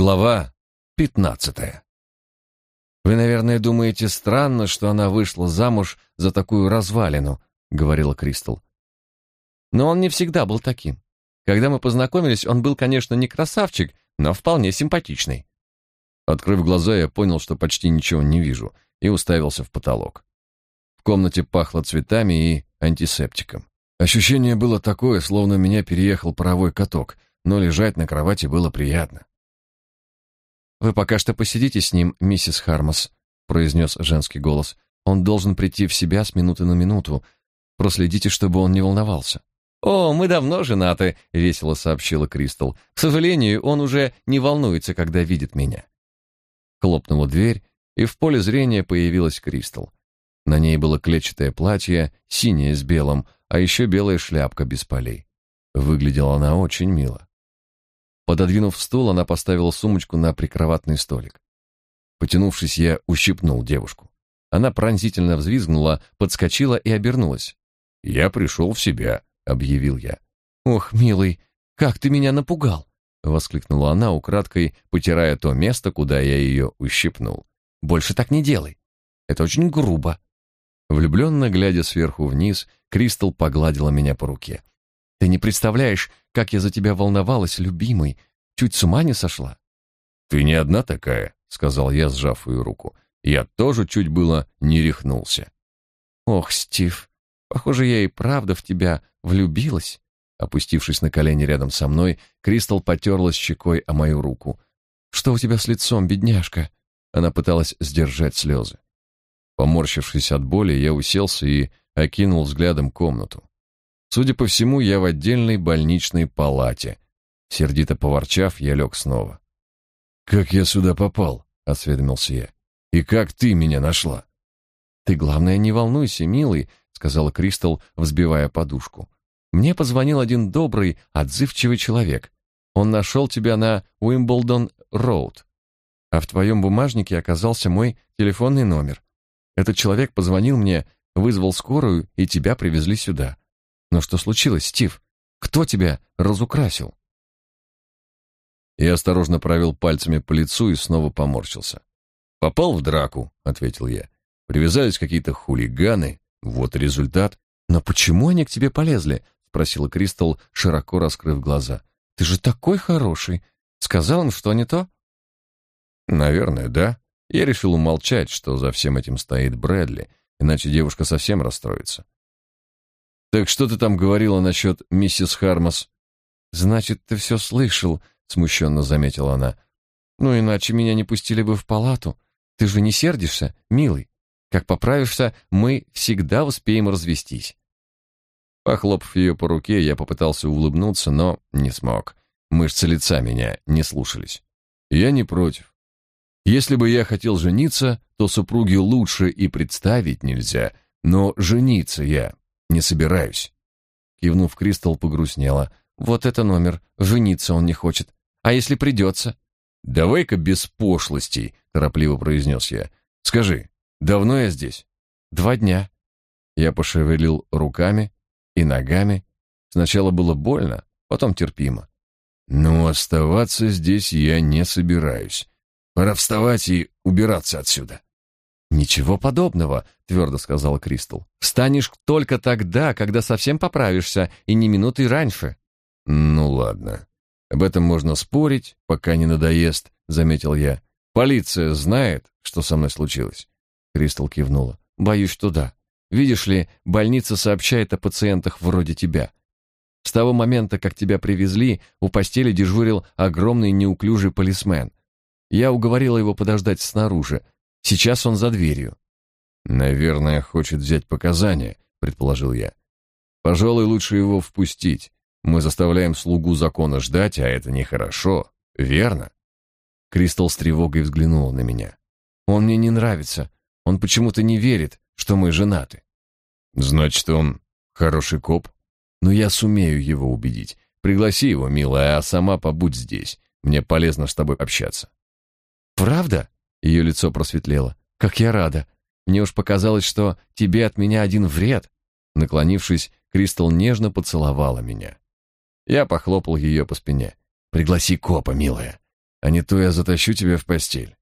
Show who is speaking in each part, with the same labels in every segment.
Speaker 1: Глава пятнадцатая. Вы, наверное, думаете странно, что она вышла замуж за такую развалину, говорила Кристал. Но он не всегда был таким. Когда мы познакомились, он был, конечно, не красавчик, но вполне симпатичный. Открыв глаза, я понял, что почти ничего не вижу, и уставился в потолок. В комнате пахло цветами и антисептиком. Ощущение было такое, словно меня переехал паровой каток, но лежать на кровати было приятно. «Вы пока что посидите с ним, миссис Хармос», — произнес женский голос. «Он должен прийти в себя с минуты на минуту. Проследите, чтобы он не волновался». «О, мы давно женаты», — весело сообщила Кристал. «К сожалению, он уже не волнуется, когда видит меня». Хлопнула дверь, и в поле зрения появилась Кристал. На ней было клетчатое платье, синее с белым, а еще белая шляпка без полей. Выглядела она очень мило. Пододвинув стул, она поставила сумочку на прикроватный столик. Потянувшись, я ущипнул девушку. Она пронзительно взвизгнула, подскочила и обернулась. «Я пришел в себя», — объявил я. «Ох, милый, как ты меня напугал!» — воскликнула она, украдкой потирая то место, куда я ее ущипнул. «Больше так не делай. Это очень грубо». Влюбленно глядя сверху вниз, Кристал погладила меня по руке. Ты не представляешь, как я за тебя волновалась, любимый. Чуть с ума не сошла. Ты не одна такая, сказал я, сжав ее руку. Я тоже чуть было не рехнулся. Ох, Стив, похоже, я и правда в тебя влюбилась. Опустившись на колени рядом со мной, Кристал потерлась щекой о мою руку. Что у тебя с лицом, бедняжка? Она пыталась сдержать слезы. Поморщившись от боли, я уселся и окинул взглядом комнату. Судя по всему, я в отдельной больничной палате. Сердито поворчав, я лег снова. «Как я сюда попал?» — осведомился я. «И как ты меня нашла?» «Ты, главное, не волнуйся, милый», — сказала Кристал, взбивая подушку. «Мне позвонил один добрый, отзывчивый человек. Он нашел тебя на Уимблдон-Роуд. А в твоем бумажнике оказался мой телефонный номер. Этот человек позвонил мне, вызвал скорую, и тебя привезли сюда. Но что случилось, Стив? Кто тебя разукрасил? Я осторожно провел пальцами по лицу и снова поморщился. Попал в драку, ответил я. Привязались какие-то хулиганы, вот результат. Но почему они к тебе полезли? спросила Кристал, широко раскрыв глаза. Ты же такой хороший. Сказал им, что не то? Наверное, да. Я решил умолчать, что за всем этим стоит Брэдли, иначе девушка совсем расстроится. Так что ты там говорила насчет миссис Хармас? Значит, ты все слышал, смущенно заметила она. Ну иначе меня не пустили бы в палату. Ты же не сердишься, милый? Как поправишься, мы всегда успеем развестись. Похлопав ее по руке, я попытался улыбнуться, но не смог. Мышцы лица меня не слушались. Я не против. Если бы я хотел жениться, то супруге лучше и представить нельзя, но жениться я не собираюсь. Кивнув, Кристал погрустнела. Вот это номер. Жениться он не хочет. А если придется? Давай-ка без пошлостей, торопливо произнес я. Скажи, давно я здесь? Два дня. Я пошевелил руками и ногами. Сначала было больно, потом терпимо. Но оставаться здесь я не собираюсь. Пора вставать и убираться отсюда. Ничего подобного, твердо сказала Кристал. Встанешь только тогда, когда совсем поправишься, и не минуты раньше. Ну ладно. Об этом можно спорить, пока не надоест, заметил я. Полиция знает, что со мной случилось. Кристал кивнула. Боюсь, что да. Видишь ли, больница сообщает о пациентах вроде тебя. С того момента, как тебя привезли, у постели дежурил огромный неуклюжий полисмен. Я уговорила его подождать снаружи, Сейчас он за дверью. Наверное, хочет взять показания, предположил я. Пожалуй, лучше его впустить. Мы заставляем слугу закона ждать, а это нехорошо, верно? Кристал с тревогой взглянул на меня. Он мне не нравится. Он почему-то не верит, что мы женаты. Значит, он хороший коп? Но я сумею его убедить. Пригласи его, милая, а сама побудь здесь. Мне полезно с тобой общаться. Правда? Ее лицо просветлело. Как я рада. Мне уж показалось, что тебе от меня один вред. Наклонившись, Кристал нежно поцеловала меня. Я похлопал ее по спине. Пригласи копа, милая. а не то я затащу тебя в постель.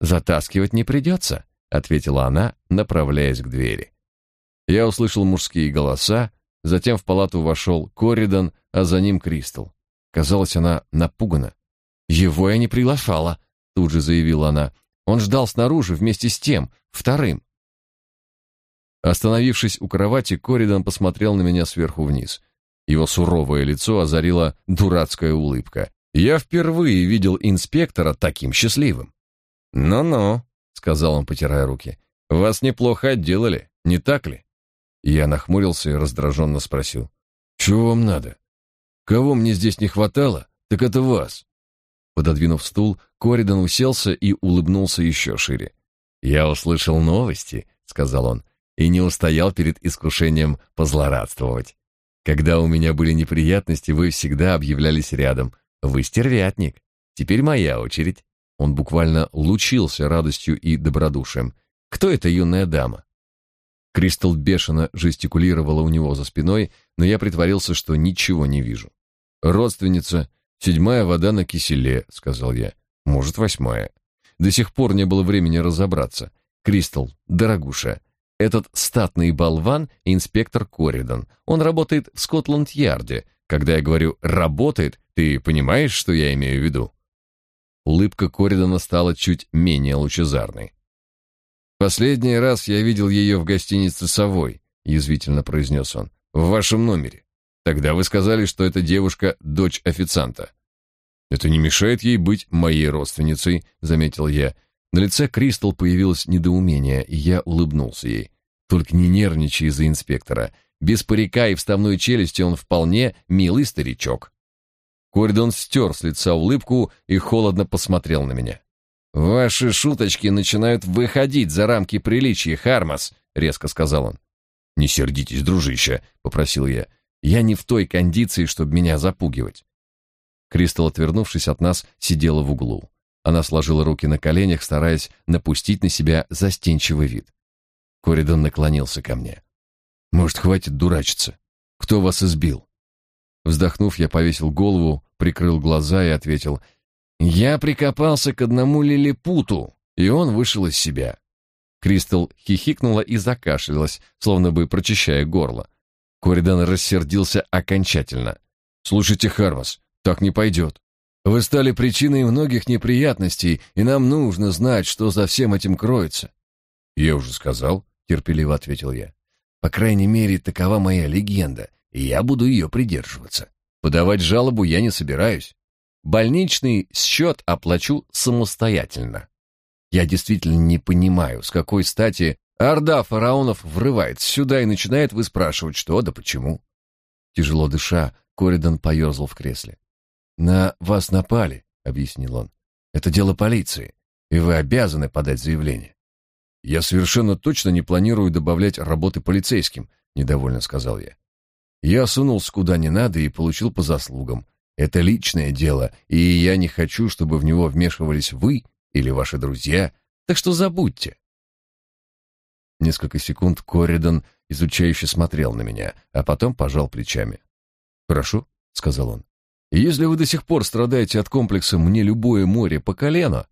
Speaker 2: Затаскивать не придется», — ответила она, направляясь к двери.
Speaker 1: Я услышал мужские голоса, затем в палату вошел Корридан, а за ним Кристал. Казалось, она напугана.
Speaker 2: «Его я не приглашала», — тут же заявила она. «Он ждал снаружи вместе с тем, вторым».
Speaker 1: Остановившись у кровати, Корридан посмотрел на меня сверху вниз. Его суровое лицо озарила дурацкая улыбка. Я впервые видел инспектора таким счастливым. «Ну-ну», — сказал он, потирая руки, — «вас неплохо отделали, не так ли?» Я нахмурился и раздраженно спросил. «Чего вам надо? Кого мне здесь не хватало, так это вас». Пододвинув стул, Коридан уселся и улыбнулся еще шире. «Я услышал новости», — сказал он, — «и не устоял перед искушением позлорадствовать. Когда у меня были неприятности, вы всегда объявлялись рядом. Вы стервятник. Теперь моя очередь». Он буквально лучился радостью и добродушием. «Кто эта юная дама?» Кристал бешено жестикулировала у него за спиной, но я притворился, что ничего не вижу. «Родственница, седьмая вода на киселе», — сказал я. «Может, восьмая». До сих пор не было времени разобраться. «Кристал, дорогуша, этот статный болван — инспектор Коридан. Он работает в Скотланд-Ярде. Когда я говорю «работает», ты понимаешь, что я имею в виду?» Улыбка Коридана стала чуть менее лучезарной. «Последний раз я видел ее в гостинице «Совой», — язвительно произнес он, — «в вашем номере. Тогда вы сказали, что эта девушка — дочь официанта». «Это не мешает ей быть моей родственницей», — заметил я. На лице Кристал появилось недоумение, и я улыбнулся ей. «Только не нервничай из-за инспектора. Без парика и вставной челюсти он вполне милый старичок». Коридон стер с лица улыбку и холодно посмотрел на меня. «Ваши шуточки начинают выходить за рамки приличия, Хармас», — резко сказал он. «Не сердитесь, дружище», — попросил я. «Я не в той кондиции, чтобы меня запугивать». Кристал, отвернувшись от нас, сидела в углу. Она сложила руки на коленях, стараясь напустить на себя застенчивый вид. Коридон наклонился ко мне. «Может, хватит дурачиться? Кто вас избил?» Вздохнув, я повесил голову, прикрыл глаза и ответил — я прикопался к одному лилипуту, и он вышел из себя. Кристал хихикнула и закашлялась, словно бы прочищая горло. Коридан рассердился окончательно. «Слушайте, Хармас, так не пойдет. Вы стали причиной многих неприятностей, и нам нужно знать, что за всем этим кроется». «Я уже сказал», — терпеливо ответил я. «По крайней мере, такова моя легенда, и я буду ее придерживаться. Подавать жалобу я не собираюсь. Больничный счет оплачу самостоятельно. Я действительно не понимаю, с какой стати орда фараонов врывается сюда и начинает выспрашивать, что да почему. Тяжело дыша, Коридан поерзал в кресле. «На вас напали», — объяснил он. «Это дело полиции, и вы обязаны подать заявление». «Я совершенно точно не планирую добавлять работы полицейским», — недовольно сказал я. «Я сунулся куда не надо и получил по заслугам. Это личное дело, и я не хочу, чтобы в него вмешивались вы или ваши друзья, так что забудьте. Несколько секунд Корридан изучающе смотрел на меня, а потом пожал плечами. «Хорошо», — сказал он. «Если вы до сих пор страдаете от комплекса «мне любое море по колено»,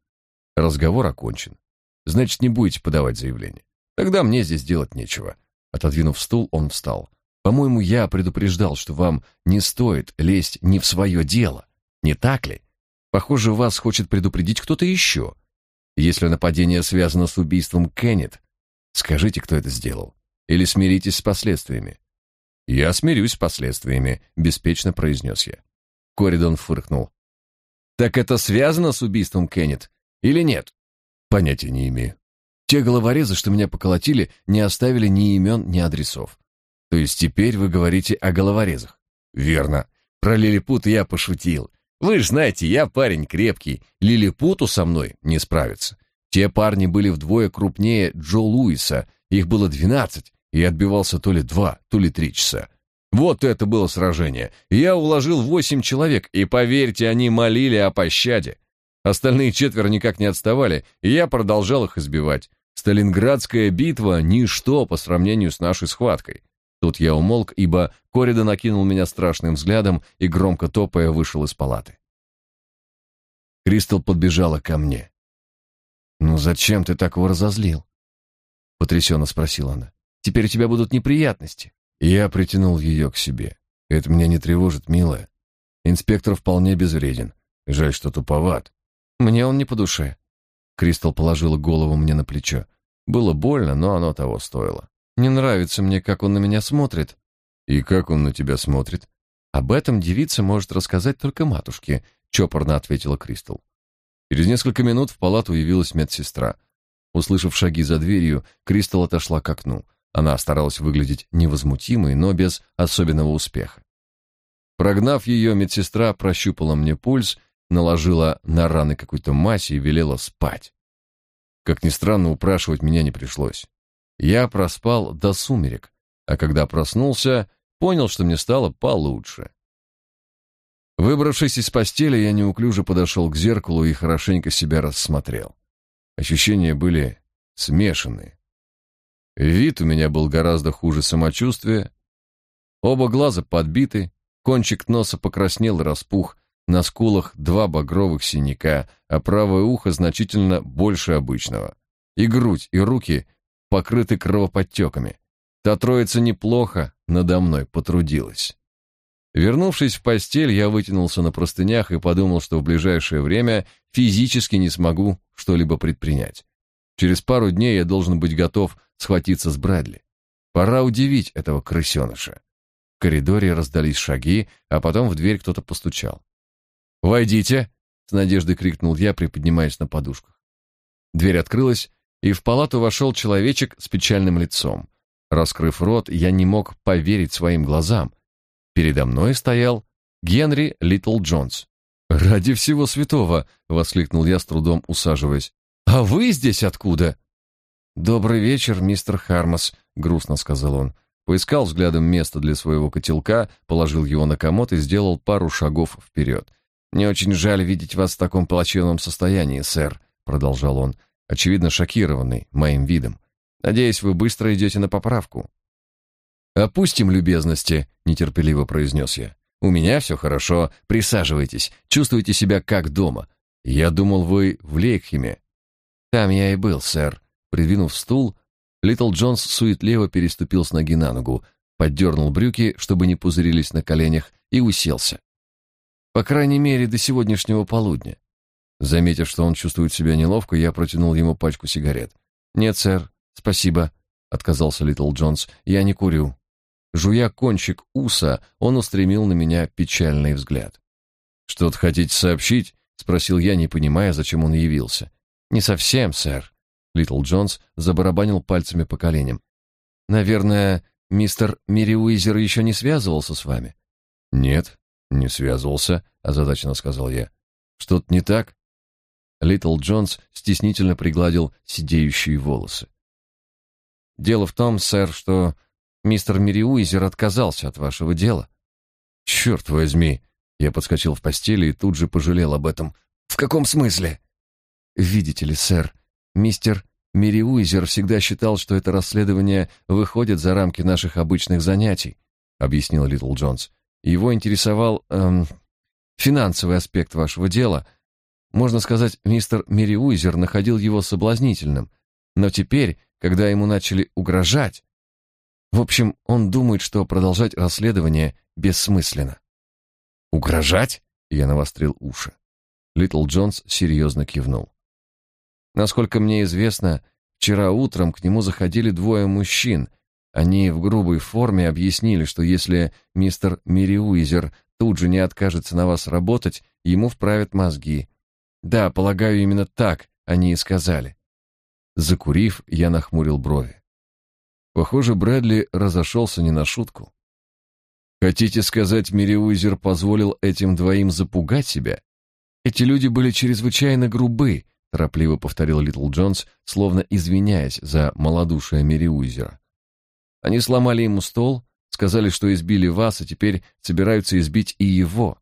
Speaker 1: разговор окончен. Значит, не будете подавать заявление. Тогда мне здесь делать нечего». Отодвинув стул, он встал. По-моему, я предупреждал, что вам не стоит лезть не в свое дело. Не так ли? Похоже, вас хочет предупредить кто-то еще. Если нападение связано с убийством Кеннет, скажите, кто это сделал. Или смиритесь с последствиями. Я смирюсь с последствиями, беспечно произнес я. Коридон фыркнул. Так это связано с убийством Кеннет или нет? Понятия не имею. Те головорезы, что меня поколотили, не оставили ни имен, ни адресов. То есть теперь вы говорите о головорезах? Верно. Про лилипут я пошутил. Вы же знаете, я парень крепкий. Лилипуту со мной не справится. Те парни были вдвое крупнее Джо Луиса. Их было двенадцать, и отбивался то ли два, то ли три часа. Вот это было сражение. Я уложил восемь человек, и, поверьте, они молили о пощаде. Остальные четверо никак не отставали, и я продолжал их избивать. Сталинградская битва — ничто по сравнению с нашей схваткой. Тут я умолк, ибо Корида накинул меня страшным взглядом и, громко топая, вышел из палаты. Кристал подбежала ко мне. «Ну зачем ты так его разозлил?» Потрясенно спросила она. «Теперь у тебя будут неприятности». Я притянул ее к себе. «Это меня не тревожит, милая. Инспектор вполне безвреден. Жаль, что туповат. Мне он не по душе». Кристал положила голову мне на плечо. Было больно, но оно того стоило. «Не нравится мне, как он на меня смотрит». «И как он на тебя смотрит?» «Об этом девица может рассказать только матушке», — чопорно ответила Кристал. Через несколько минут в палату явилась медсестра. Услышав шаги за дверью, Кристал отошла к окну. Она старалась выглядеть невозмутимой, но без особенного успеха. Прогнав ее, медсестра прощупала мне пульс, наложила на раны какую-то мазь и велела спать. Как ни странно, упрашивать меня не пришлось. Я проспал до сумерек, а когда проснулся, понял, что мне стало получше. Выбравшись из постели, я неуклюже подошел к зеркалу и хорошенько себя рассмотрел. Ощущения были смешанные. Вид у меня был гораздо хуже самочувствия. Оба глаза подбиты, кончик носа покраснел и распух, на скулах два багровых синяка, а правое ухо значительно больше обычного. И грудь, и руки покрыты кровоподтеками. Та троица неплохо надо мной потрудилась. Вернувшись в постель, я вытянулся на простынях и подумал, что в ближайшее время физически не смогу что-либо предпринять. Через пару дней я должен быть готов схватиться с Брэдли. Пора удивить этого крысеныша. В коридоре раздались шаги, а потом в дверь кто-то постучал. «Войдите!» — с надеждой крикнул я, приподнимаясь на подушках. Дверь открылась, и в палату вошел человечек с печальным лицом. Раскрыв рот, я не мог поверить своим глазам. Передо мной стоял Генри Литл Джонс. «Ради всего святого!» — воскликнул я, с трудом усаживаясь. «А вы здесь откуда?» «Добрый вечер, мистер Хармас», — грустно сказал он. Поискал взглядом место для своего котелка, положил его на комод и сделал пару шагов вперед. «Не очень жаль видеть вас в таком плачевном состоянии, сэр», — продолжал он, очевидно шокированный моим видом. «Надеюсь, вы быстро идете на поправку». «Опустим любезности», — нетерпеливо произнес я. «У меня все хорошо. Присаживайтесь. Чувствуйте себя как дома. Я думал, вы в Лейкхеме». «Там я и был, сэр». Придвинув стул, Литл Джонс суетливо переступил с ноги на ногу, поддернул брюки, чтобы не пузырились на коленях, и уселся. По крайней мере, до сегодняшнего полудня. Заметив, что он чувствует себя неловко, я протянул ему пачку сигарет. «Нет, сэр, спасибо», — отказался Литл Джонс. «Я не курю». Жуя кончик уса, он устремил на меня печальный взгляд. «Что-то хотите сообщить?» — спросил я, не понимая, зачем он явился. «Не совсем, сэр». Литл Джонс забарабанил пальцами по коленям. «Наверное, мистер Мерриуизер еще не связывался с вами?» «Нет, не связывался», — озадаченно сказал я. «Что-то не так?» Литл Джонс стеснительно пригладил сидеющие волосы. «Дело в том, сэр, что Мистер Мириуизер отказался от вашего дела. Черт возьми! Я подскочил в постели и тут же пожалел об этом. В каком смысле? Видите ли, сэр, мистер Мириуизер всегда считал, что это расследование выходит за рамки наших обычных занятий, объяснил Литл Джонс. Его интересовал эм, финансовый аспект вашего дела. Можно сказать, мистер Мириуизер находил его соблазнительным. Но теперь, когда ему начали угрожать, в общем, он думает, что продолжать расследование бессмысленно. «Угрожать?» — я навострил уши. Литл Джонс серьезно кивнул. Насколько мне известно, вчера утром к нему заходили двое мужчин. Они в грубой форме объяснили, что если мистер Мириуизер тут же не откажется на вас работать, ему вправят мозги. Да, полагаю, именно так они и сказали. Закурив, я нахмурил брови. Похоже, Брэдли разошелся не на шутку. Хотите сказать, Мериуизер позволил этим двоим запугать себя? Эти люди были чрезвычайно грубы, торопливо повторил Литл Джонс, словно извиняясь за малодушие Мериуизера. Они сломали ему стол, сказали, что избили вас, а теперь собираются избить и его.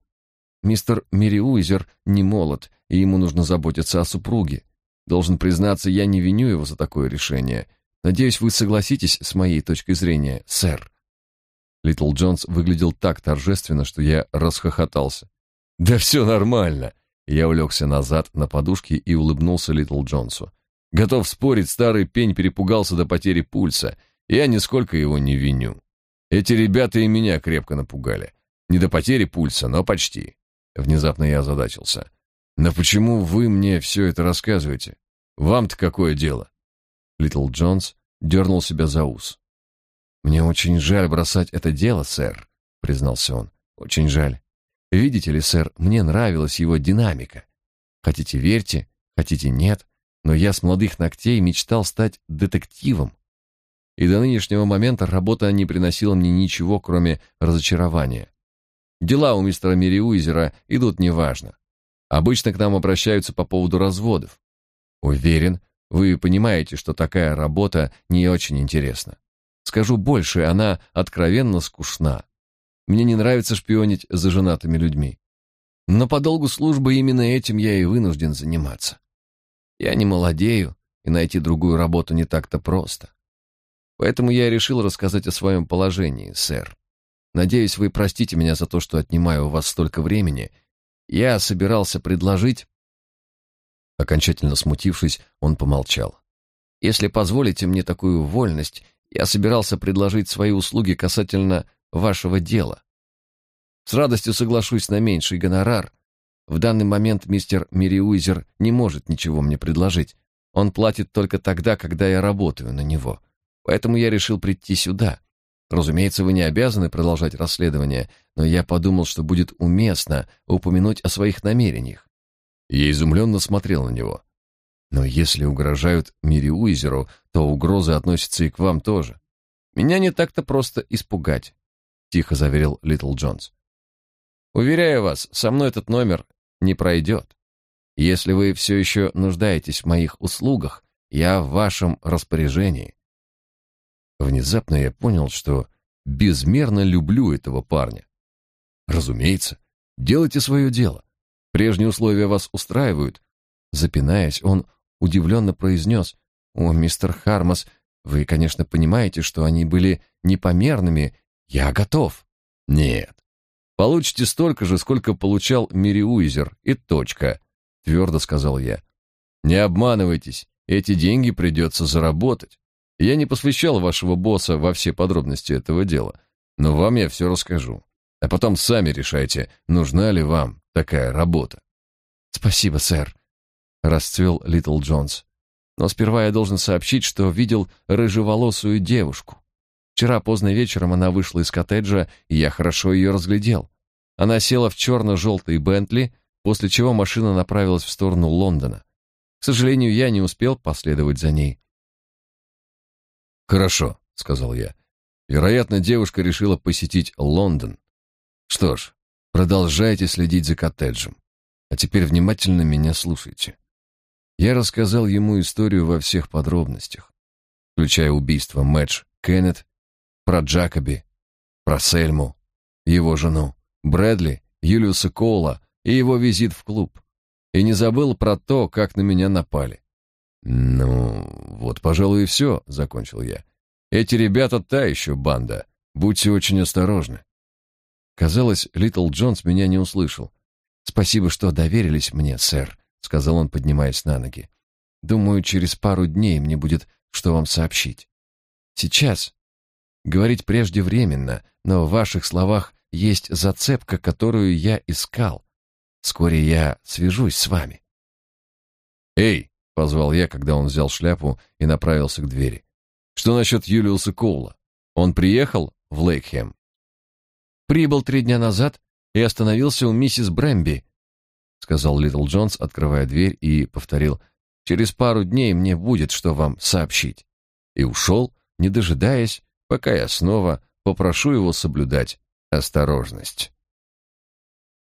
Speaker 1: Мистер Мериуизер не молод, и ему нужно заботиться о супруге. Должен признаться, я не виню его за такое решение. Надеюсь, вы согласитесь с моей точкой зрения, сэр. Литл Джонс выглядел так торжественно, что я расхохотался. Да все нормально. Я улегся назад на подушке и улыбнулся Литл Джонсу. Готов спорить, старый пень перепугался до потери пульса. Я нисколько его не виню. Эти ребята и меня крепко напугали. Не до потери пульса, но почти. Внезапно я озадачился. Но почему вы мне все это рассказываете? Вам-то какое дело? Литл Джонс дернул себя за ус. Мне очень жаль бросать это дело, сэр, признался он. Очень жаль. Видите ли, сэр, мне нравилась его динамика. Хотите верьте, хотите нет, но я с молодых ногтей мечтал стать детективом. И до нынешнего момента работа не приносила мне ничего, кроме разочарования. Дела у мистера Мерриуизера идут неважно. Обычно к нам обращаются по поводу разводов. Уверен, вы понимаете, что такая работа не очень интересна. Скажу больше, она откровенно скучна. Мне не нравится шпионить за женатыми людьми. Но по долгу службы именно этим я и вынужден заниматься. Я не молодею, и найти другую работу не так-то просто. Поэтому я решил рассказать о своем положении, сэр. Надеюсь, вы простите меня за то, что отнимаю у вас столько времени. Я собирался предложить... Окончательно смутившись, он помолчал. Если позволите мне такую вольность, я собирался предложить свои услуги касательно вашего дела. С радостью соглашусь на меньший гонорар. В данный момент мистер Мириуизер не может ничего мне предложить. Он платит только тогда, когда я работаю на него. Поэтому я решил прийти сюда. Разумеется, вы не обязаны продолжать расследование, но я подумал, что будет уместно упомянуть о своих намерениях. Я изумленно смотрел на него. Но если угрожают Мириуизеру, то угрозы относятся и к вам тоже. Меня не так-то просто испугать тихо заверил Литл Джонс. Уверяю вас, со мной этот номер не пройдет. Если вы все еще нуждаетесь в моих услугах, я в вашем распоряжении. Внезапно я понял, что безмерно люблю этого парня. Разумеется, делайте свое дело. Прежние условия вас устраивают. Запинаясь, он удивленно произнес, «О, мистер Хармас, вы, конечно, понимаете, что они были непомерными я готов. Нет. Получите столько же, сколько получал Мириуизер, и точка, твердо сказал я. Не обманывайтесь, эти деньги придется заработать. Я не посвящал вашего босса во все подробности этого дела, но вам я все расскажу. А потом сами решайте, нужна ли вам такая работа. Спасибо, сэр, расцвел Литл Джонс. Но сперва я должен сообщить, что видел рыжеволосую девушку. Вчера поздно вечером она вышла из коттеджа, и я хорошо ее разглядел. Она села в черно-желтый Бентли, после чего машина направилась в сторону Лондона. К сожалению, я не успел последовать за ней. «Хорошо», — сказал я. «Вероятно, девушка решила посетить Лондон. Что ж, продолжайте следить за коттеджем. А теперь внимательно меня слушайте». Я рассказал ему историю во всех подробностях, включая убийство Мэтч Кеннет про Джакоби, про Сельму, его жену, Брэдли, Юлиуса Коула и его визит в клуб. И не забыл про то, как на меня напали. «Ну, вот, пожалуй, и все», — закончил я. «Эти ребята та еще банда. Будьте очень осторожны». Казалось, Литл Джонс меня не услышал. «Спасибо, что доверились мне, сэр», — сказал он, поднимаясь на ноги. «Думаю, через пару дней мне будет что вам сообщить. Сейчас Говорить преждевременно, но в ваших словах есть зацепка, которую я искал. Вскоре я свяжусь с вами. «Эй!» — позвал я, когда он взял шляпу и направился к двери. «Что насчет Юлиуса Коула? Он приехал в Лейкхем?» «Прибыл три дня назад и остановился у миссис Брэмби», — сказал Литл Джонс, открывая дверь, и повторил, «Через пару дней мне будет что вам сообщить». И ушел, не дожидаясь, пока я снова попрошу его соблюдать осторожность.